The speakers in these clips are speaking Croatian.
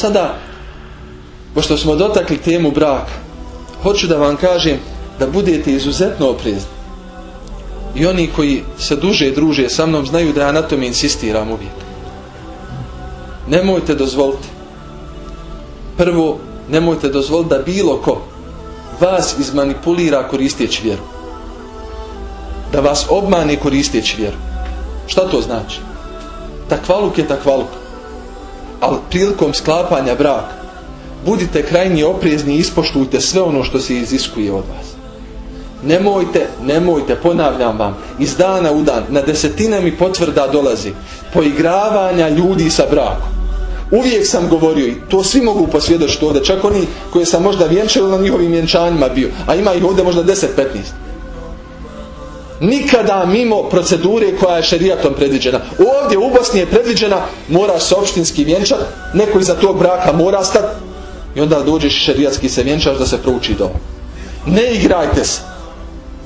Sada, pošto smo dotakli temu braka, hoću da vam kažem da budete izuzetno oprezni. I oni koji se duže druže sa mnom znaju da ja na tome insistiram uvijek. Nemojte dozvoliti. Prvo, nemojte dozvoliti da bilo ko vas izmanipulira koristeći vjeru. Da vas obmane koristeći vjeru. Šta to znači? Takvaluk je takvaluk. Ali prilikom sklapanja braka budite krajnji oprezni i ispoštujte sve ono što se iziskuje od vas. Nemojte, nemojte, ponavljam vam, iz dana u dan, na desetine mi potvrda dolazi poigravanja ljudi sa brakom. Uvijek sam govorio i to svi mogu posvjedočiti ovdje, čak oni koje sam možda vjenčao na njihovim vjenčanjima bio, a ima ih ovdje možda 10-15. Nikada mimo procedure koja je šerijatom predviđena. Ovdje u Bosni je predviđena, moraš se opštinski vjenčat, neko iza tog braka mora stati i onda dođeš šerijatski se vjenčaš da se prouči dom. Ne igrajte se.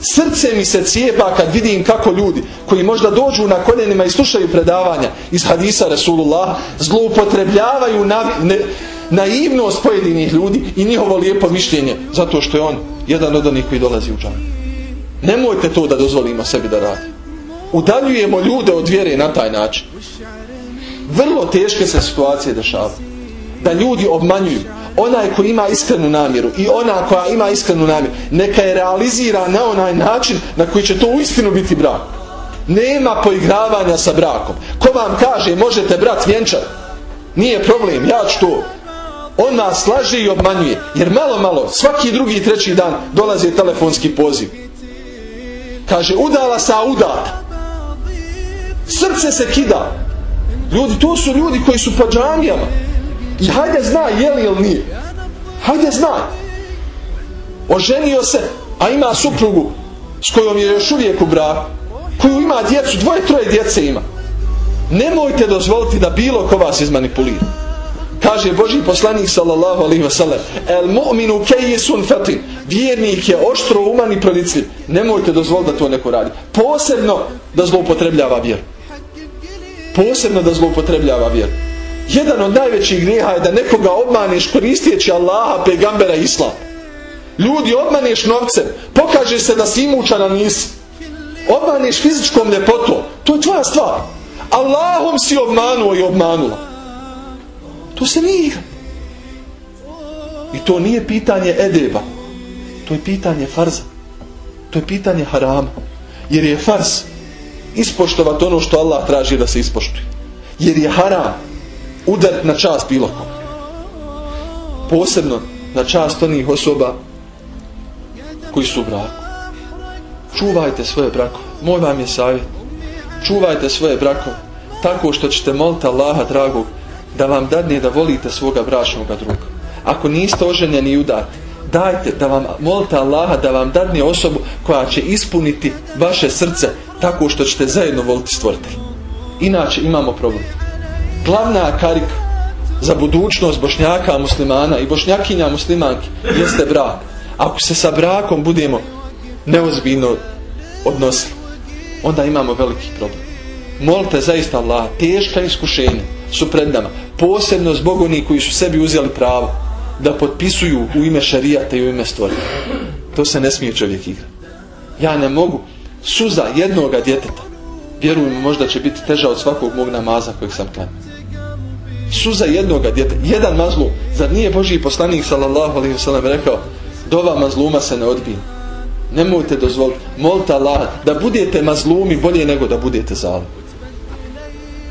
Srce mi se cijepa kad vidim kako ljudi koji možda dođu na koljenima i slušaju predavanja iz hadisa Rasulullah zloupotrebljavaju naivnost pojedinih ljudi i njihovo lijepo mišljenje zato što je on jedan od onih koji dolazi u džanu. Nemojte to da dozvolimo sebi da radi. Udaljujemo ljude od vjere na taj način. Vrlo teške se situacije dešavaju. Da ljudi obmanjuju onaj koji ima iskrenu namjeru i ona koja ima iskrenu namjeru neka je realizira na onaj način na koji će to uistinu biti brak nema poigravanja sa brakom ko vam kaže možete brat vjenčat nije problem, ja ću to on nas slaže i obmanjuje jer malo malo, svaki drugi i treći dan dolazi telefonski poziv kaže udala sa udata srce se kida ljudi, to su ljudi koji su po džamijama i hajde zna je li ili nije. Hajde zna. Oženio se, a ima suprugu s kojom je još uvijek u braku. Koju ima djecu, dvoje, troje djece ima. Nemojte dozvoliti da bilo ko vas izmanipulira. Kaže Boži poslanik sallallahu alaihi wasallam El mu'minu kejisun fatin Vjernik je oštro uman i pronicljiv Nemojte dozvoliti da to neko radi Posebno da zloupotrebljava vjeru Posebno da zloupotrebljava vjeru jedan od najvećih grijeha je da nekoga obmaneš koristijeći Allaha, pegambera Islam. Ljudi obmaneš novcem, pokaže se da si imučan, a nisi. Obmaneš fizičkom ljepotom, to je tvoja stvar. Allahom si obmanuo i obmanula. To se nije. I to nije pitanje edeba. To je pitanje farza. To je pitanje harama. Jer je farz ispoštovati ono što Allah traži da se ispoštuje. Jer je haram udarit na čast bilo ko. Posebno na čast onih osoba koji su u braku. Čuvajte svoje brakove. Moj vam je savjet. Čuvajte svoje brakove tako što ćete moliti Allaha dragog da vam dadne da volite svoga bračnog druga. Ako niste oženjeni i udati, dajte da vam molite Allaha da vam dadne osobu koja će ispuniti vaše srce tako što ćete zajedno voliti stvoritelj. Inače imamo problem glavna karika za budućnost bošnjaka muslimana i bošnjakinja muslimanki jeste brak. Ako se sa brakom budemo neozbiljno odnosili, onda imamo veliki problem. Molite zaista Allah, teška iskušenja su pred nama. Posebno zbog onih koji su sebi uzeli pravo da potpisuju u ime šarijata i u ime stvorita. To se ne smije čovjek igrati. Ja ne mogu suza jednoga djeteta vjerujem možda će biti teža od svakog mog namaza kojeg sam klanio suza jednoga djeta, jedan mazlum. Zar nije Božji poslanik sallallahu alaihi wasallam rekao dova mazluma se ne odbije. Nemojte dozvoliti. Molite Allah da budete mazlumi bolje nego da budete zalim.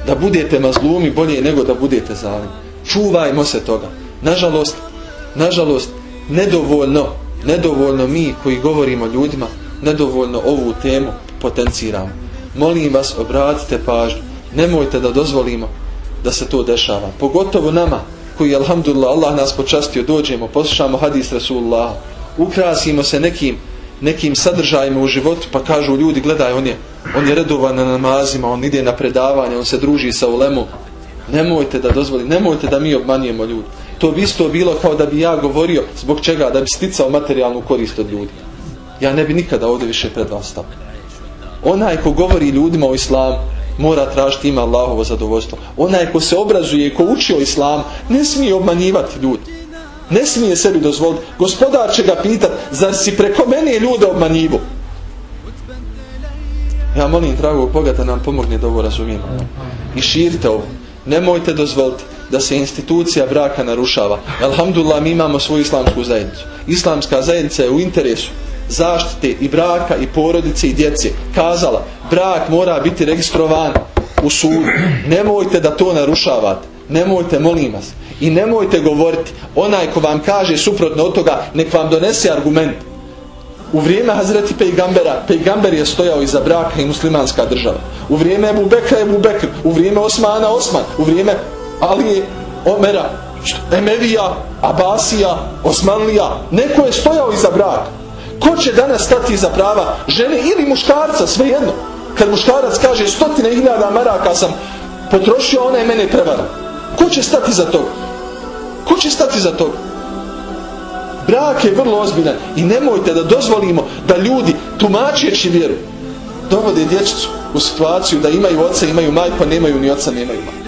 Da budete mazlumi bolje nego da budete zalim. Čuvajmo se toga. Nažalost, nažalost, nedovoljno, nedovoljno mi koji govorimo ljudima, nedovoljno ovu temu potenciramo. Molim vas, obratite pažnju. Nemojte da dozvolimo da se to dešava. Pogotovo nama koji, alhamdulillah, Allah nas počastio, dođemo, poslušamo hadis Rasulullah, ukrasimo se nekim, nekim sadržajima u životu, pa kažu ljudi, gledaj, on je, on je redovan na namazima, on ide na predavanje, on se druži sa ulemom. Nemojte da dozvoli, nemojte da mi obmanijemo ljudi. To bi isto bilo kao da bi ja govorio zbog čega, da bi sticao materijalnu korist od ljudi. Ja ne bi nikada ovdje više pred vas stao. Onaj ko govori ljudima o islamu, mora tražiti ima Allahovo zadovoljstvo. Onaj ko se obrazuje i ko uči o islamu, ne smije obmanjivati ljudi. Ne smije sebi dozvoliti. Gospodar će ga pitati, zar si preko mene ljude obmanjivo? Ja molim dragog Boga da nam pomogne da ovo razumijemo. I širite ovo. Nemojte dozvoliti da se institucija braka narušava. Alhamdulillah mi imamo svoju islamsku zajednicu. Islamska zajednica je u interesu zaštite i braka i porodice i djece. Kazala, brak mora biti registrovan u sudu. Nemojte da to narušavate. Nemojte, molim vas. I nemojte govoriti, onaj ko vam kaže suprotno od toga, nek vam donese argument. U vrijeme Hazreti Pejgambera, Pejgamber je stojao iza braka i muslimanska država. U vrijeme Ebu Bekra, Ebu Bekr. U vrijeme Osmana, Osman. U vrijeme Alije, Omera, Emevija, Abasija, Osmanlija. Neko je stojao iza braka. Ko će danas stati iza prava žene ili muškarca, svejedno. Kad muškarac kaže stotine hiljada maraka sam potrošio, ona je mene prevara. Ko će stati za toga? Ko će stati za toga? Brak je vrlo ozbiljan i nemojte da dozvolimo da ljudi tumačeći vjeru dovode dječicu u situaciju da imaju oca, imaju majku, nemaju ni oca, nemaju majku.